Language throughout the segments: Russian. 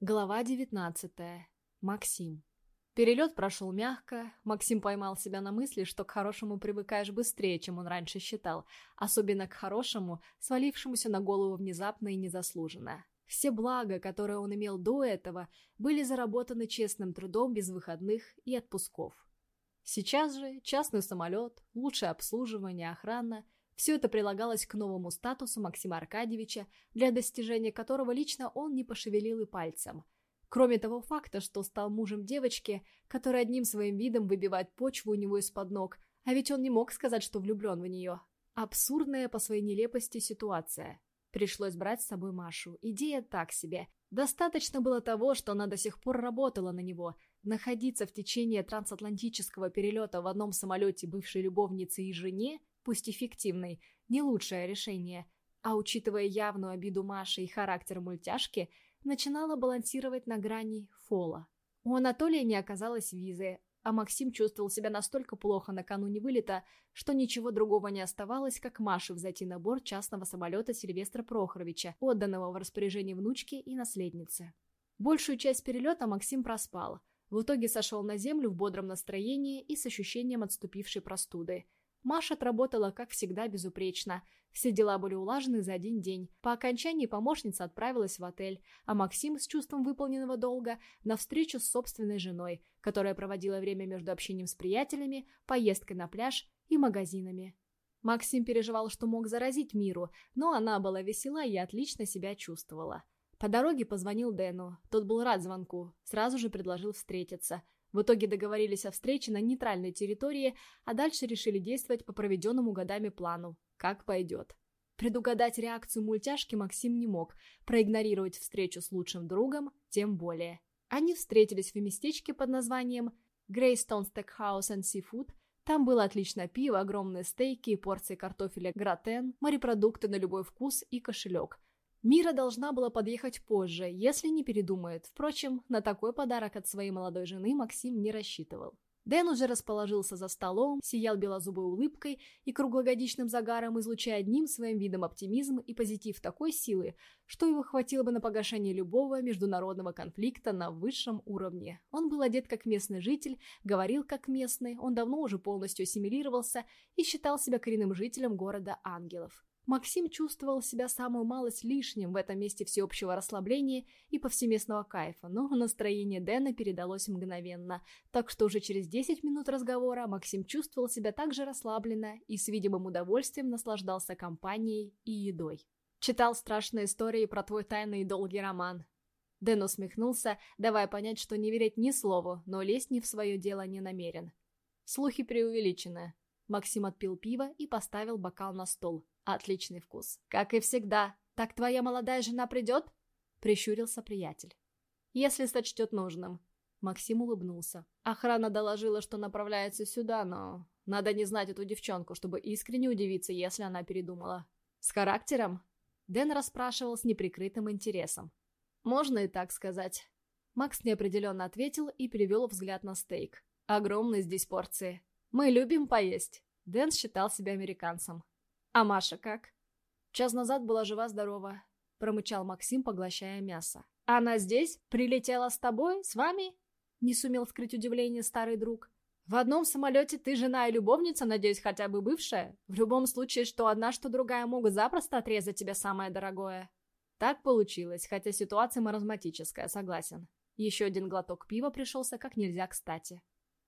Глава 19. Максим. Перелет прошел мягко. Максим поймал себя на мысли, что к хорошему привыкаешь быстрее, чем он раньше считал, особенно к хорошему, свалившемуся на голову внезапно и незаслуженно. Все блага, которые он имел до этого, были заработаны честным трудом без выходных и отпусков. Сейчас же частный самолет, лучшее обслуживание, охрана – все это прилагалось к новому статусу Максима Аркадьевича, для достижения которого лично он не пошевелил и пальцем. Кроме того факта, что стал мужем девочки, которая одним своим видом выбивает почву у него из-под ног, а ведь он не мог сказать, что влюблен в нее. Абсурдная по своей нелепости ситуация. Пришлось брать с собой Машу. Идея так себе. Достаточно было того, что она до сих пор работала на него. Находиться в течение трансатлантического перелета в одном самолете бывшей любовницы и жене пусть эффективной, не лучшее решение, а учитывая явную обиду Маши и характер мультяшки, начинала балансировать на грани фола. У Анатолия не оказалось визы, а Максим чувствовал себя настолько плохо накануне вылета, что ничего другого не оставалось, как Маше взойти на борт частного самолета Сильвестра Прохоровича, отданного в распоряжение внучки и наследницы. Большую часть перелета Максим проспал. В итоге сошел на землю в бодром настроении и с ощущением отступившей простуды – Маша отработала, как всегда, безупречно. Все дела были улажены за один день. По окончании помощница отправилась в отель, а Максим с чувством выполненного долга на встречу с собственной женой, которая проводила время между общением с приятелями, поездкой на пляж и магазинами. Максим переживал, что мог заразить Миру, но она была весела и отлично себя чувствовала. По дороге позвонил Дэну. Тот был рад звонку, сразу же предложил встретиться – в итоге договорились о встрече на нейтральной территории, а дальше решили действовать по проведенному годами плану. Как пойдет. Предугадать реакцию мультяшки Максим не мог, проигнорировать встречу с лучшим другом тем более. Они встретились в местечке под названием Greystone Steakhouse and Seafood. Там было отличное пиво, огромные стейки и порции картофеля гратен, морепродукты на любой вкус и кошелек – Мира должна была подъехать позже, если не передумает. Впрочем, на такой подарок от своей молодой жены Максим не рассчитывал. Дэн уже расположился за столом, сиял белозубой улыбкой и круглогодичным загаром, излучая одним своим видом оптимизм и позитив такой силы, что его хватило бы на погашение любого международного конфликта на высшем уровне. Он был одет как местный житель, говорил как местный, он давно уже полностью ассимилировался и считал себя коренным жителем города ангелов. Максим чувствовал себя самую малость лишним в этом месте всеобщего расслабления и повсеместного кайфа, но настроение Дэна передалось мгновенно, так что уже через 10 минут разговора Максим чувствовал себя также расслабленно и с видимым удовольствием наслаждался компанией и едой. Читал страшные истории про твой тайный и долгий роман. Дэн усмехнулся, давая понять, что не верить ни слову, но лезть не в свое дело не намерен. Слухи преувеличены. Максим отпил пиво и поставил бокал на стол. Отличный вкус. Как и всегда. Так твоя молодая жена придет? Прищурился приятель. Если сочтет нужным. Максим улыбнулся. Охрана доложила, что направляется сюда, но... Надо не знать эту девчонку, чтобы искренне удивиться, если она передумала. С характером? Дэн расспрашивал с неприкрытым интересом. Можно и так сказать. Макс неопределенно ответил и перевел взгляд на стейк. Огромные здесь порции. Мы любим поесть. Дэн считал себя американцем. «А Маша как?» «Час назад была жива-здорова», — промычал Максим, поглощая мясо. «Она здесь? Прилетела с тобой? С вами?» Не сумел скрыть удивление старый друг. «В одном самолете ты жена и любовница, надеюсь, хотя бы бывшая? В любом случае, что одна, что другая могут запросто отрезать тебя самое дорогое». Так получилось, хотя ситуация маразматическая, согласен. Еще один глоток пива пришелся как нельзя кстати.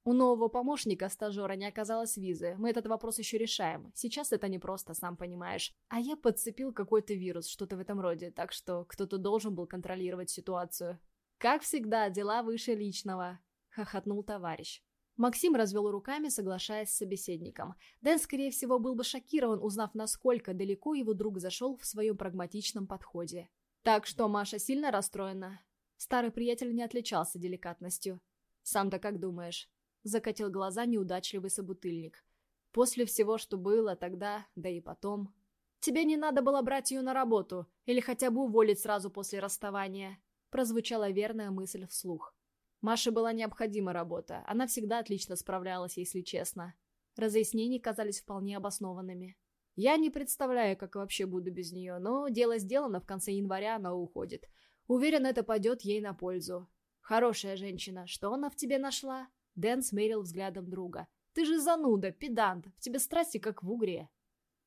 У нового помощника, стажера, не оказалось визы. Мы этот вопрос еще решаем. Сейчас это непросто, сам понимаешь. А я подцепил какой-то вирус, что-то в этом роде, так что кто-то должен был контролировать ситуацию. «Как всегда, дела выше личного», — хохотнул товарищ. Максим развел руками, соглашаясь с собеседником. Дэн, скорее всего, был бы шокирован, узнав, насколько далеко его друг зашел в своем прагматичном подходе. «Так что Маша сильно расстроена?» Старый приятель не отличался деликатностью. «Сам-то как думаешь?» Закатил глаза неудачливый собутыльник. После всего, что было тогда, да и потом. «Тебе не надо было брать ее на работу, или хотя бы уволить сразу после расставания», прозвучала верная мысль вслух. Маше была необходима работа, она всегда отлично справлялась, если честно. Разъяснения казались вполне обоснованными. Я не представляю, как вообще буду без нее, но дело сделано, в конце января она уходит. Уверен, это пойдет ей на пользу. Хорошая женщина, что она в тебе нашла? Дэн смерил взглядом друга. Ты же зануда, педант, в тебе страсти как в угре.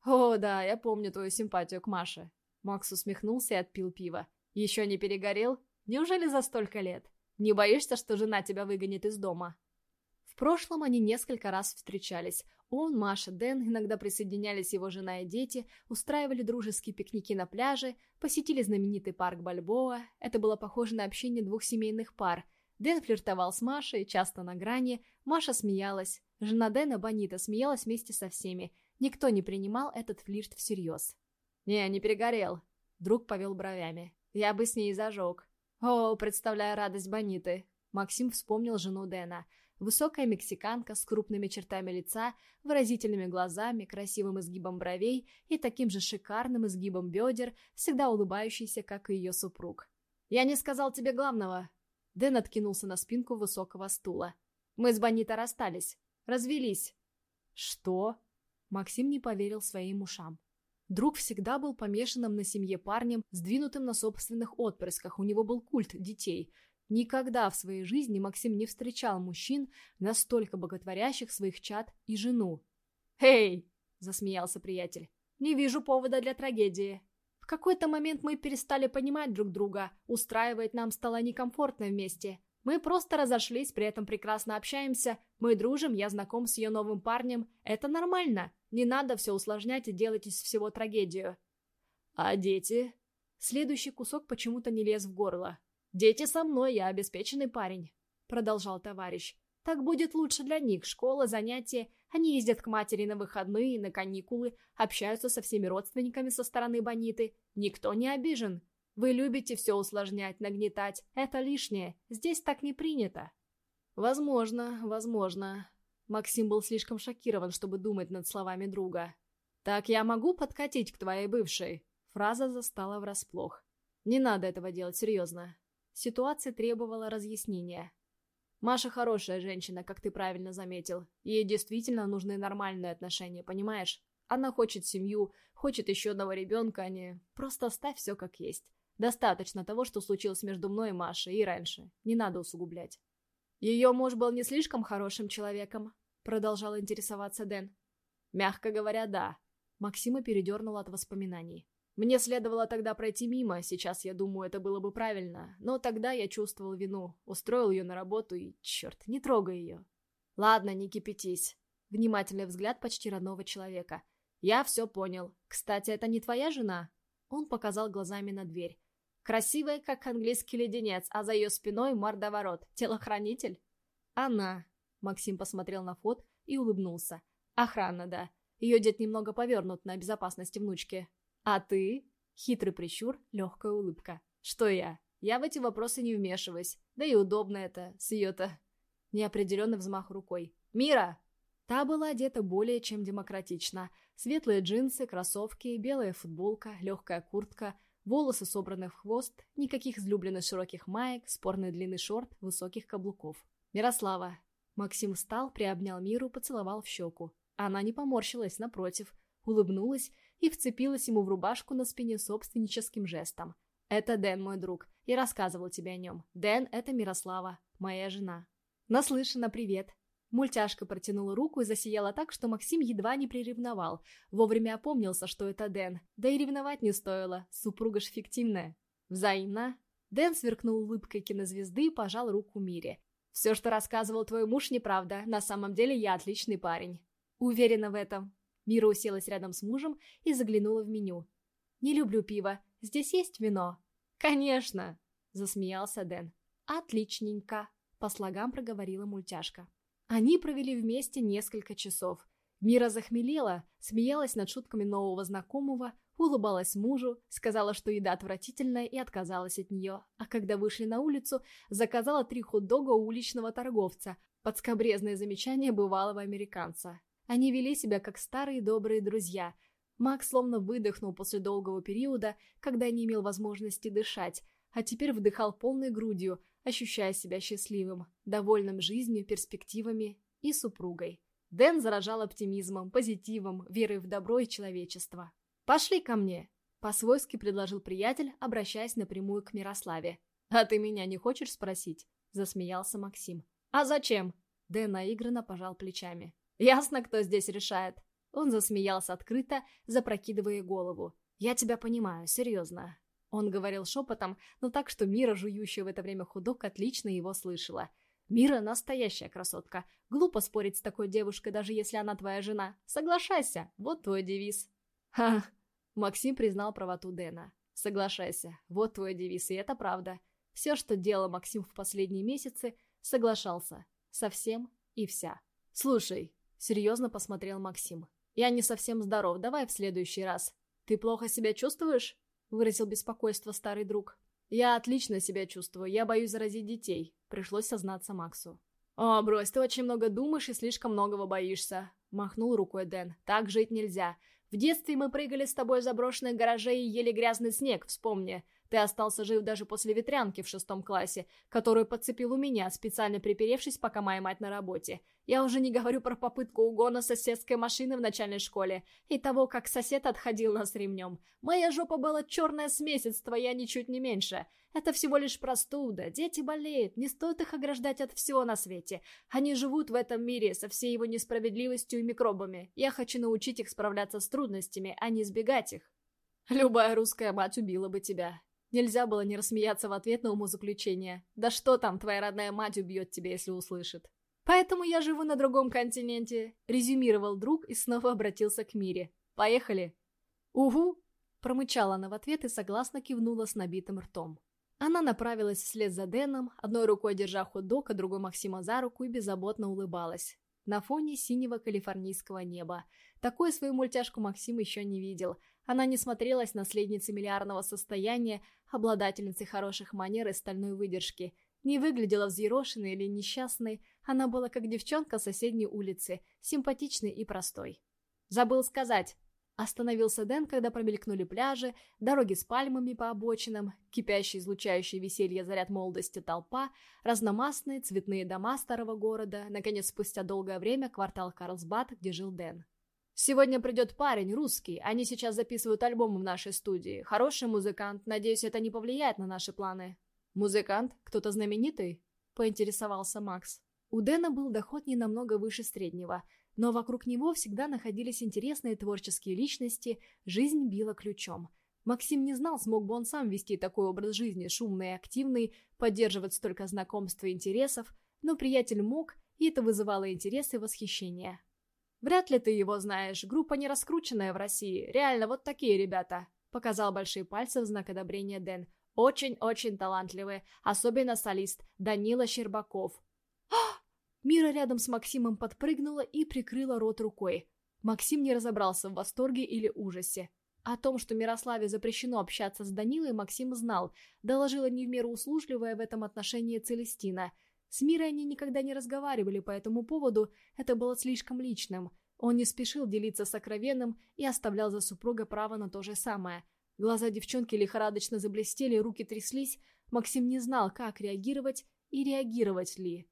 О, да, я помню твою симпатию к Маше. Макс усмехнулся и отпил пиво. Еще не перегорел? Неужели за столько лет? Не боишься, что жена тебя выгонит из дома? В прошлом они несколько раз встречались. Он, Маша, Дэн, иногда присоединялись его жена и дети, устраивали дружеские пикники на пляже, посетили знаменитый парк Бальбоа. Это было похоже на общение двух семейных пар. Дэн флиртовал с Машей, часто на грани. Маша смеялась. Жена Дэна, Бонита, смеялась вместе со всеми. Никто не принимал этот флирт всерьез. «Не, не перегорел», — друг повел бровями. «Я бы с ней зажег». «О, представляю радость Бониты». Максим вспомнил жену Дэна — Высокая мексиканка с крупными чертами лица, выразительными глазами, красивым изгибом бровей и таким же шикарным изгибом бедер, всегда улыбающийся, как и ее супруг. «Я не сказал тебе главного!» Дэн откинулся на спинку высокого стула. «Мы с Бонитой расстались. Развелись». «Что?» Максим не поверил своим ушам. Друг всегда был помешанным на семье парнем, сдвинутым на собственных отпрысках. У него был культ детей – Никогда в своей жизни Максим не встречал мужчин, настолько боготворящих своих чад и жену. «Эй!» – засмеялся приятель. «Не вижу повода для трагедии. В какой-то момент мы перестали понимать друг друга, устраивать нам стало некомфортно вместе. Мы просто разошлись, при этом прекрасно общаемся, мы дружим, я знаком с ее новым парнем. Это нормально, не надо все усложнять и делать из всего трагедию». «А дети?» Следующий кусок почему-то не лез в горло. «Дети со мной, я обеспеченный парень», — продолжал товарищ. «Так будет лучше для них. Школа, занятия. Они ездят к матери на выходные, на каникулы, общаются со всеми родственниками со стороны Бониты. Никто не обижен. Вы любите все усложнять, нагнетать. Это лишнее. Здесь так не принято». «Возможно, возможно». Максим был слишком шокирован, чтобы думать над словами друга. «Так я могу подкатить к твоей бывшей?» Фраза застала врасплох. «Не надо этого делать, серьезно. Ситуация требовала разъяснения. Маша хорошая женщина, как ты правильно заметил. Ей действительно нужны нормальные отношения, понимаешь? Она хочет семью, хочет еще одного ребенка, а не... Просто оставь все как есть. Достаточно того, что случилось между мной и Машей, и раньше. Не надо усугублять. Ее муж был не слишком хорошим человеком, продолжал интересоваться Дэн. Мягко говоря, да. Максима передернула от воспоминаний. Мне следовало тогда пройти мимо, сейчас я думаю, это было бы правильно. Но тогда я чувствовал вину, устроил ее на работу и, черт, не трогай ее. Ладно, не кипятись. Внимательный взгляд почти родного человека. Я все понял. Кстати, это не твоя жена? Он показал глазами на дверь. Красивая, как английский леденец, а за ее спиной мордоворот. Телохранитель? Она. Максим посмотрел на фот и улыбнулся. Охрана, да. Ее дед немного повернут на безопасности внучки. «А ты?» Хитрый прищур, легкая улыбка. «Что я? Я в эти вопросы не вмешиваюсь. Да и удобно это, с ее-то...» Неопределенный взмах рукой. «Мира!» Та была одета более чем демократично. Светлые джинсы, кроссовки, белая футболка, легкая куртка, волосы собраны в хвост, никаких взлюбленных широких маек, спорный длинный шорт, высоких каблуков. «Мирослава!» Максим встал, приобнял Миру, поцеловал в щеку. Она не поморщилась, напротив, улыбнулась и вцепилась ему в рубашку на спине собственническим жестом. «Это Дэн, мой друг. Я рассказывал тебе о нем. Дэн — это Мирослава, моя жена». «Наслышана, привет». Мультяшка протянула руку и засияла так, что Максим едва не приревновал. Вовремя опомнился, что это Дэн. Да и ревновать не стоило, супруга ж фиктивная. «Взаимно». Дэн сверкнул улыбкой кинозвезды и пожал руку Мире. «Все, что рассказывал твой муж, неправда. На самом деле я отличный парень». «Уверена в этом», Мира уселась рядом с мужем и заглянула в меню. «Не люблю пиво. Здесь есть вино?» «Конечно!» – засмеялся Дэн. «Отличненько!» – по слогам проговорила мультяшка. Они провели вместе несколько часов. Мира захмелела, смеялась над шутками нового знакомого, улыбалась мужу, сказала, что еда отвратительная и отказалась от нее, а когда вышли на улицу, заказала три хот-дога у уличного торговца, подскобрезное замечание бывалого американца. Они вели себя как старые добрые друзья. Макс словно выдохнул после долгого периода, когда не имел возможности дышать, а теперь вдыхал полной грудью, ощущая себя счастливым, довольным жизнью, перспективами и супругой. Дэн заражал оптимизмом, позитивом, верой в добро и человечество. «Пошли ко мне!» – по-свойски предложил приятель, обращаясь напрямую к Мирославе. «А ты меня не хочешь спросить?» — засмеялся Максим. «А зачем?» Дэн наигранно пожал плечами. «Ясно, кто здесь решает». Он засмеялся открыто, запрокидывая голову. «Я тебя понимаю, серьезно». Он говорил шепотом, но так, что Мира, жующая в это время худок, отлично его слышала. «Мира настоящая красотка. Глупо спорить с такой девушкой, даже если она твоя жена. Соглашайся, вот твой девиз». «Ха!» Максим признал правоту Дэна. «Соглашайся, вот твой девиз, и это правда. Все, что делал Максим в последние месяцы, соглашался. Совсем и вся. «Слушай», — серьезно посмотрел Максим, — «я не совсем здоров, давай в следующий раз». «Ты плохо себя чувствуешь?» — выразил беспокойство старый друг. «Я отлично себя чувствую, я боюсь заразить детей», — пришлось сознаться Максу. «О, брось, ты очень много думаешь и слишком многого боишься», — махнул рукой Дэн. «Так жить нельзя. В детстве мы прыгали с тобой в заброшенных гаражей и ели грязный снег, вспомни. Ты остался жив даже после ветрянки в шестом классе, которую подцепил у меня, специально приперевшись, пока моя мать на работе. Я уже не говорю про попытку угона соседской машины в начальной школе и того, как сосед отходил нас ремнем. Моя жопа была черная с месяц, твоя ничуть не меньше. Это всего лишь простуда, дети болеют, не стоит их ограждать от всего на свете. Они живут в этом мире со всей его несправедливостью и микробами. Я хочу научить их справляться с трудностями, а не избегать их. Любая русская мать убила бы тебя. Нельзя было не рассмеяться в ответ на умозаключение. Да что там, твоя родная мать убьет тебя, если услышит. Поэтому я живу на другом континенте, резюмировал друг и снова обратился к Мире. Поехали. Угу, промычала она в ответ и согласно кивнула с набитым ртом. Она направилась вслед за Дэном, одной рукой держа хот-дог, а другой Максима за руку и беззаботно улыбалась. На фоне синего калифорнийского неба. Такую свою мультяшку Максим еще не видел – она не смотрелась наследницей миллиардного состояния, обладательницей хороших манер и стальной выдержки. Не выглядела взъерошенной или несчастной, она была как девчонка соседней улицы, симпатичной и простой. «Забыл сказать», Остановился Дэн, когда промелькнули пляжи, дороги с пальмами по обочинам, кипящий, излучающий веселье заряд молодости толпа, разномастные цветные дома старого города, наконец, спустя долгое время квартал Карлсбад, где жил Дэн. Сегодня придет парень, русский. Они сейчас записывают альбом в нашей студии. Хороший музыкант. Надеюсь, это не повлияет на наши планы. Музыкант? Кто-то знаменитый? Поинтересовался Макс. У Дэна был доход не намного выше среднего, но вокруг него всегда находились интересные творческие личности, жизнь била ключом. Максим не знал, смог бы он сам вести такой образ жизни, шумный и активный, поддерживать столько знакомств и интересов, но приятель мог, и это вызывало интерес и восхищение. Вряд ли ты его знаешь, группа не раскрученная в России. Реально, вот такие ребята. Показал большие пальцы в знак одобрения Дэн. Очень-очень талантливые, особенно солист Данила Щербаков. Мира рядом с Максимом подпрыгнула и прикрыла рот рукой. Максим не разобрался в восторге или ужасе. О том, что Мирославе запрещено общаться с Данилой, Максим знал, доложила не в меру услужливая в этом отношении Целестина – с Мирой они никогда не разговаривали по этому поводу, это было слишком личным. Он не спешил делиться сокровенным и оставлял за супруга право на то же самое. Глаза девчонки лихорадочно заблестели, руки тряслись. Максим не знал, как реагировать и реагировать ли.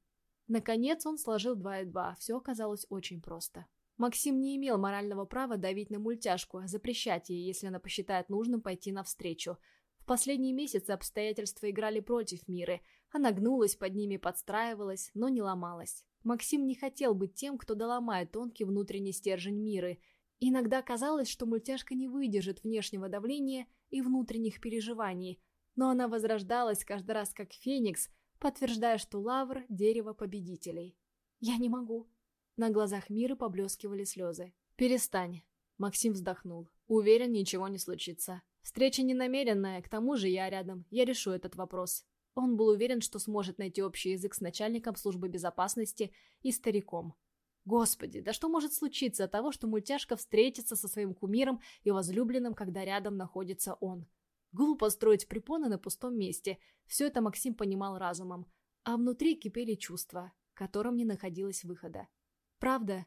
Наконец он сложил два и два. Все оказалось очень просто. Максим не имел морального права давить на мультяшку, запрещать ей, если она посчитает нужным пойти навстречу. В последние месяцы обстоятельства играли против Миры. Она гнулась под ними, подстраивалась, но не ломалась. Максим не хотел быть тем, кто доломает тонкий внутренний стержень Миры. Иногда казалось, что мультяшка не выдержит внешнего давления и внутренних переживаний, но она возрождалась каждый раз как феникс, подтверждая, что лавр – дерево победителей. «Я не могу». На глазах Миры поблескивали слезы. «Перестань», – Максим вздохнул. «Уверен, ничего не случится. Встреча ненамеренная, к тому же я рядом, я решу этот вопрос. Он был уверен, что сможет найти общий язык с начальником службы безопасности и стариком. Господи, да что может случиться от того, что мультяшка встретится со своим кумиром и возлюбленным, когда рядом находится он? Глупо строить препоны на пустом месте. Все это Максим понимал разумом. А внутри кипели чувства, которым не находилось выхода. «Правда?»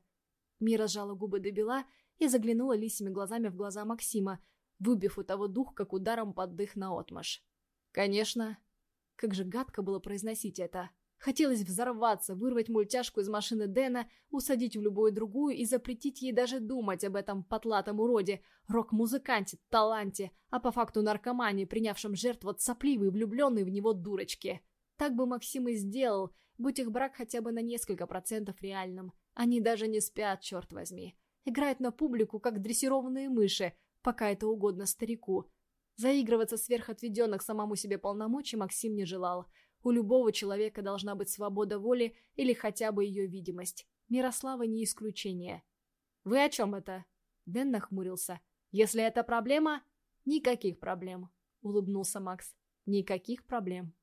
Мира сжала губы до бела и заглянула лисими глазами в глаза Максима, выбив у того дух, как ударом под дых наотмашь. «Конечно». Как же гадко было произносить это. Хотелось взорваться, вырвать мультяшку из машины Дэна, усадить в любую другую и запретить ей даже думать об этом потлатом уроде, рок-музыканте, таланте, а по факту наркомане, принявшем жертву от сопливой, влюбленной в него дурочки. Так бы Максим и сделал, будь их брак хотя бы на несколько процентов реальным. Они даже не спят, черт возьми. Играют на публику, как дрессированные мыши, пока это угодно старику. Заигрываться сверх отведенных самому себе полномочий Максим не желал. У любого человека должна быть свобода воли или хотя бы ее видимость. Мирослава не исключение. «Вы о чем это?» Дэн нахмурился. «Если это проблема...» «Никаких проблем», — улыбнулся Макс. «Никаких проблем».